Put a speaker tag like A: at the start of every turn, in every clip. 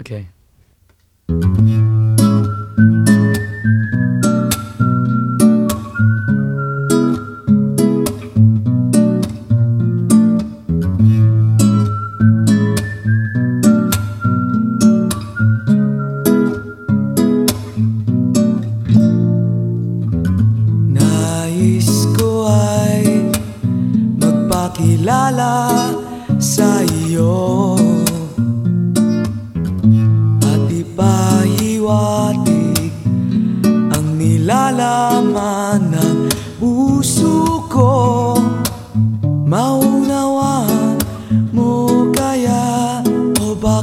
A: Okay.
B: Magpakilala sa iyo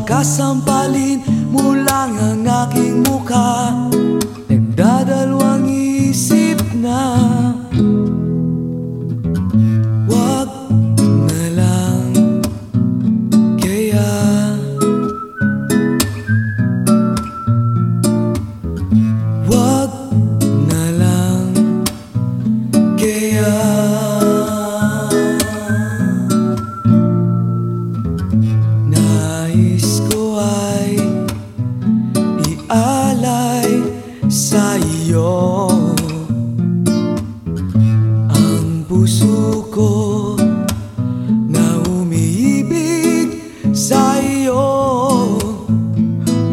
B: o baka sampalin mo lang ang aking mukha. Nagdadalawang isip na ialay sa iyo Ang puso ko na umiibig sa iyo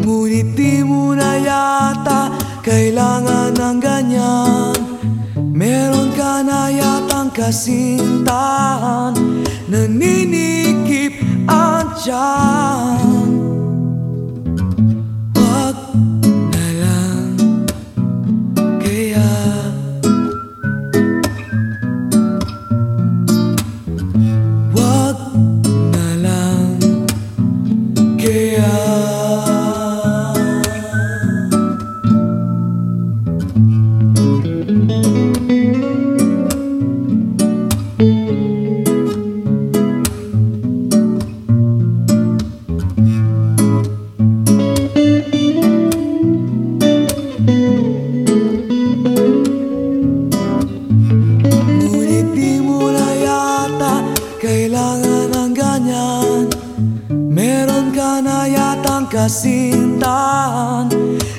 B: Ngunit di mo na yata kailangan ng ganyan. Meron ka na yatang kasintahan Naninikip ang tiyan ka na yatang kasintahan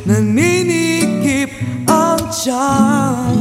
B: Naninikip ang tiyan